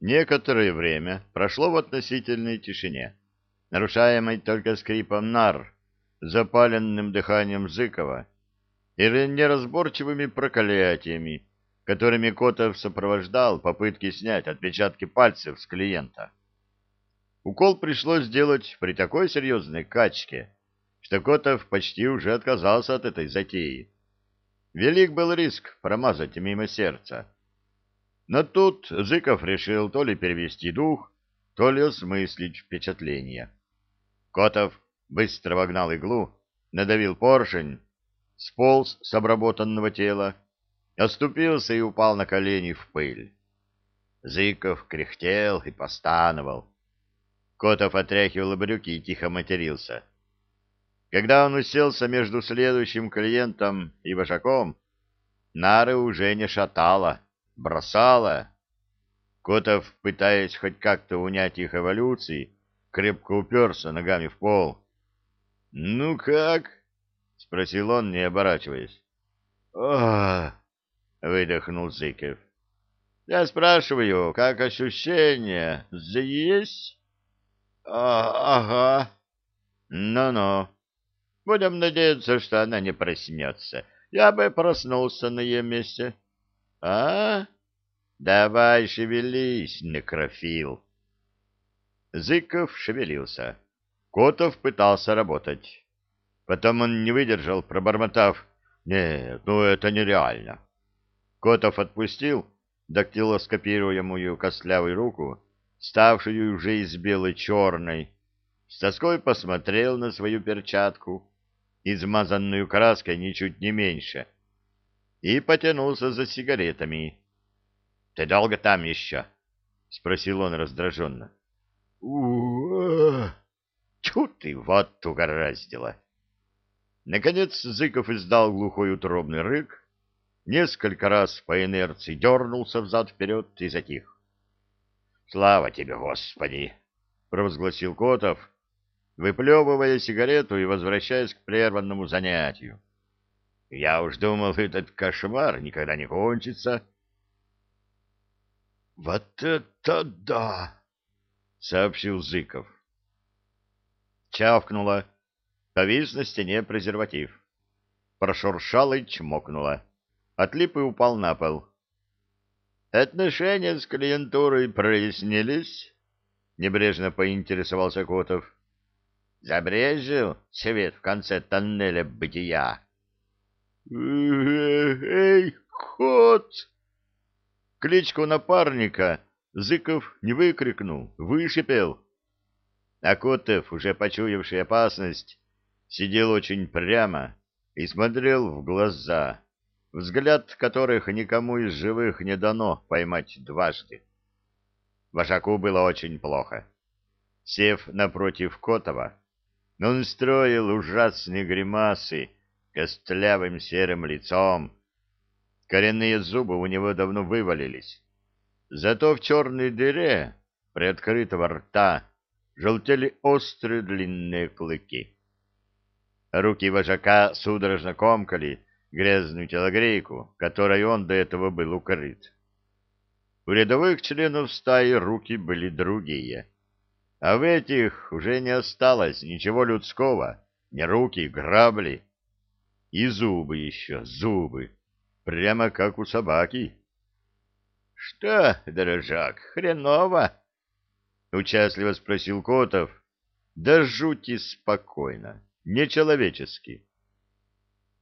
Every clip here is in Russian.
Некоторое время прошло в относительной тишине, нарушаемой только скрипом нар, запаленным дыханием Зыкова и неразборчивыми проклятиями, которыми Котов сопровождал попытки снять отпечатки пальцев с клиента. Укол пришлось сделать при такой серьезной качке, что Котов почти уже отказался от этой затеи. Велик был риск промазать мимо сердца. Но тут Зыков решил то ли перевести дух, то ли осмыслить впечатление. Котов быстро вогнал иглу, надавил поршень, сполз с обработанного тела, оступился и упал на колени в пыль. Зыков кряхтел и постановал. Котов отряхивал брюки и тихо матерился. Когда он уселся между следующим клиентом и вожаком, нары уже не шатало бросала. Котов, пытаясь хоть как-то унять их эволюции, крепко уперся ногами в пол. — Ну как? — спросил он, не оборачиваясь. — Ох! — выдохнул Зыков. — Я спрашиваю, как ощущения? Есть? А — Ага. Ну — Ну-ну. Будем надеяться, что она не проснется. Я бы проснулся на ее месте. — а? Давай шевелись, некрофил. Зыков шевелился. Котов пытался работать. Потом он не выдержал, пробормотав. Нет, ну это нереально. Котов отпустил дактилоскопируемую костлявую руку, ставшую уже из белой-черной, с тоской посмотрел на свою перчатку, измазанную краской ничуть не меньше, и потянулся за сигаретами. — Ты долго там еще? — спросил он раздраженно.! Тьфу ты, вот угораздило! Наконец Зыков издал глухой утробный рык, несколько раз по инерции дернулся взад-вперед и затих. — Слава тебе, Господи! — провозгласил Котов, выплевывая сигарету и возвращаясь к прерванному занятию. Я уж думал, этот кошмар никогда не кончится. — Вот это да! — сообщил Зыков. Чавкнуло. Повис на стене презерватив. Прошуршало и чмокнуло. Отлип и упал на пол. — Отношения с клиентурой прояснились? — небрежно поинтересовался Котов. — Забрежил свет в конце тоннеля бытия. «Эй, кот!» Кличку напарника Зыков не выкрикнул, вышипел. А Котов, уже почуявший опасность, сидел очень прямо и смотрел в глаза, взгляд которых никому из живых не дано поймать дважды. Вожаку было очень плохо. Сев напротив Котова, он строил ужасные гримасы, костлявым серым лицом. Коренные зубы у него давно вывалились. Зато в черной дыре приоткрытого рта желтели острые длинные клыки. Руки вожака судорожно комкали грязную телогрейку, которой он до этого был укрыт. У рядовых членов стаи руки были другие, а в этих уже не осталось ничего людского, ни руки, грабли, и зубы еще, зубы, прямо как у собаки. — Что, дорожак, хреново? — участливо спросил Котов. Да жути спокойно, нечеловечески.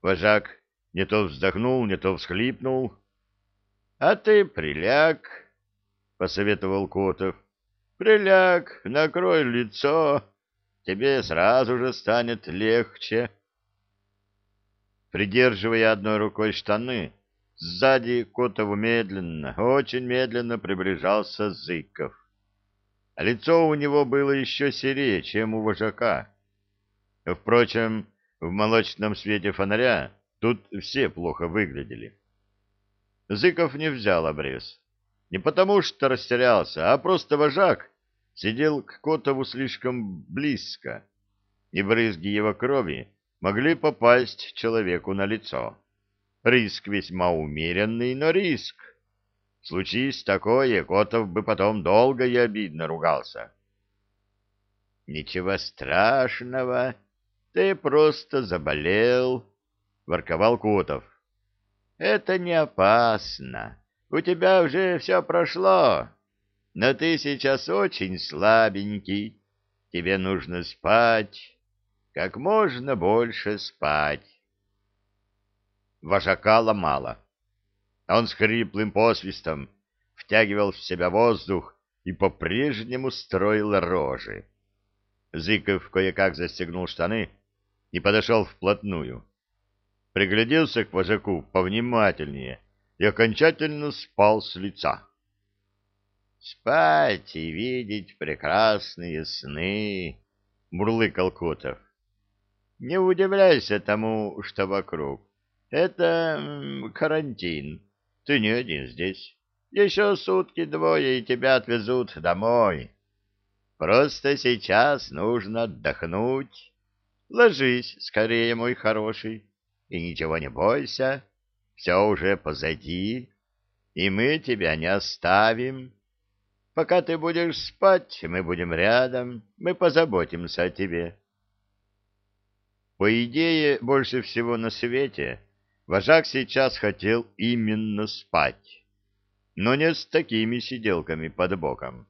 Вожак не то вздохнул, не то всхлипнул. — А ты приляг, — посоветовал Котов. — Приляг, накрой лицо, тебе сразу же станет легче. — Придерживая одной рукой штаны, сзади Котову медленно, очень медленно приближался Зыков. Лицо у него было еще серее, чем у вожака. Впрочем, в молочном свете фонаря тут все плохо выглядели. Зыков не взял обрез. Не потому что растерялся, а просто вожак сидел к Котову слишком близко, и брызги его крови могли попасть человеку на лицо. Риск весьма умеренный, но риск. Случись такое, Котов бы потом долго и обидно ругался. — Ничего страшного, ты просто заболел, — ворковал Котов. — Это не опасно. У тебя уже все прошло, но ты сейчас очень слабенький. Тебе нужно спать, как можно больше спать. Вожака ломало. Он с хриплым посвистом втягивал в себя воздух и по-прежнему строил рожи. Зыков кое-как застегнул штаны и подошел вплотную. Пригляделся к вожаку повнимательнее и окончательно спал с лица. «Спать и видеть прекрасные сны», — мурлыкал Котов. «Не удивляйся тому, что вокруг. Это карантин. Ты не один здесь. Еще сутки-двое, и тебя отвезут домой. Просто сейчас нужно отдохнуть. Ложись скорее, мой хороший, и ничего не бойся. Все уже позади, и мы тебя не оставим. Пока ты будешь спать, мы будем рядом, мы позаботимся о тебе. По идее, больше всего на свете вожак сейчас хотел именно спать но не с такими сиделками под боком.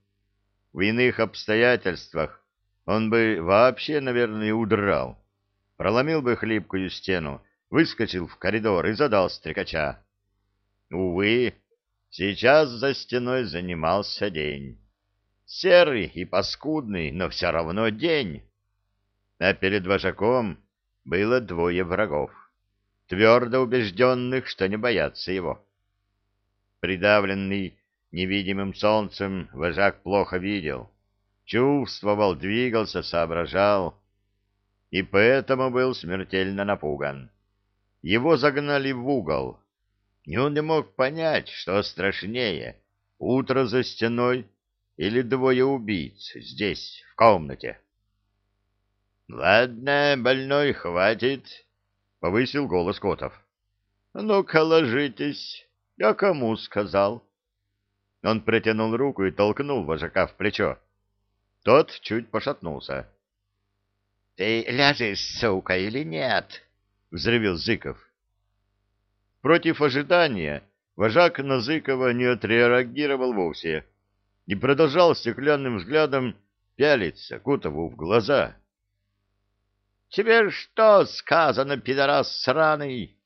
В иных обстоятельствах он бы вообще, наверное, удрал, проломил бы хлипкую стену, выскочил в коридор и задал стрекача. Увы, сейчас за стеной занимался день. Серый и паскудный, но все равно день. А перед вожаком было двое врагов, твердо убежденных, что не боятся его. Придавленный невидимым солнцем, вожак плохо видел, чувствовал, двигался, соображал, и поэтому был смертельно напуган. Его загнали в угол, и он не мог понять, что страшнее — утро за стеной или двое убийц здесь, в комнате. — Ладно, больной, хватит, — повысил голос Котов. — Ну-ка, ложитесь. Я кому сказал? Он протянул руку и толкнул вожака в плечо. Тот чуть пошатнулся. — Ты ляжешь, сука, или нет? — взревел Зыков. Против ожидания вожак на Зыкова не отреагировал вовсе и продолжал стеклянным взглядом пялиться Кутову в глаза. — Тебе что сказано, пидорас сраный?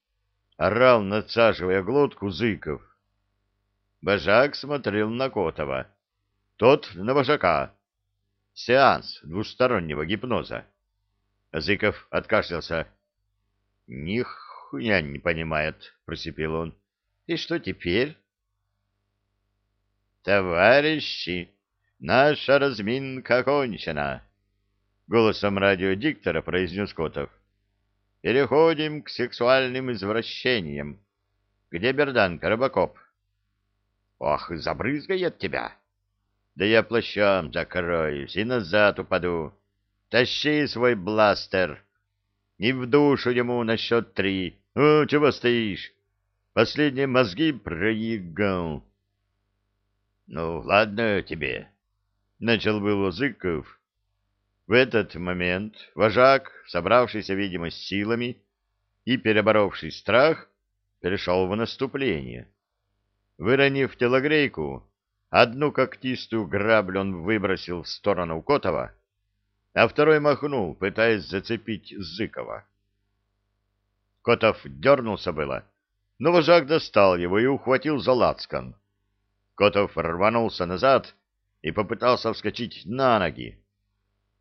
орал, надсаживая глотку Зыков. Божак смотрел на Котова. Тот на Божака. Сеанс двустороннего гипноза. Зыков откашлялся. — Нихуя не понимает, — просипел он. — И что теперь? — Товарищи, наша разминка окончена, — голосом радиодиктора произнес Котов. Переходим к сексуальным извращениям. Где Берданка, Рыбакоп? Ох, забрызгает тебя. Да я плащом закроюсь и назад упаду. Тащи свой бластер. И в душу ему на счет три. О, чего стоишь? Последние мозги проигал. Ну, ладно тебе. Начал было Зыков, в этот момент вожак, собравшийся, видимо, с силами и переборовший страх, перешел в наступление. Выронив телогрейку, одну когтистую граблю он выбросил в сторону Котова, а второй махнул, пытаясь зацепить Зыкова. Котов дернулся было, но вожак достал его и ухватил за лацкан. Котов рванулся назад и попытался вскочить на ноги,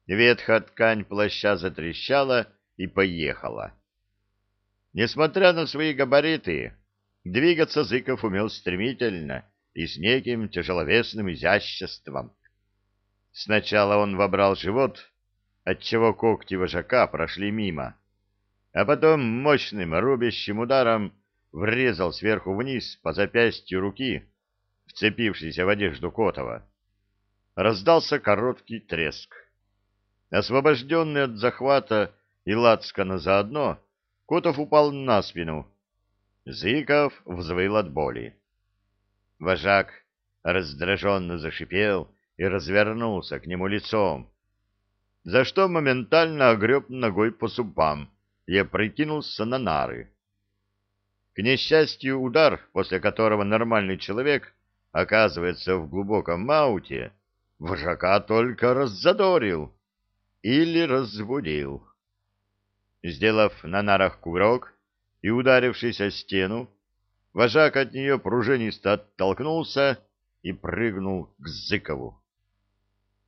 Ветхая ткань плаща затрещала и поехала. Несмотря на свои габариты, двигаться Зыков умел стремительно и с неким тяжеловесным изяществом. Сначала он вобрал живот, отчего когти вожака прошли мимо, а потом мощным рубящим ударом врезал сверху вниз по запястью руки, вцепившейся в одежду Котова. Раздался короткий треск. Освобожденный от захвата и лацкана заодно, Котов упал на спину. Зыков взвыл от боли. Вожак раздраженно зашипел и развернулся к нему лицом, за что моментально огреб ногой по зубам и опрокинулся на нары. К несчастью, удар, после которого нормальный человек оказывается в глубоком мауте, вожака только раззадорил или разбудил. Сделав на нарах кувырок и ударившись о стену, вожак от нее пружинисто оттолкнулся и прыгнул к Зыкову.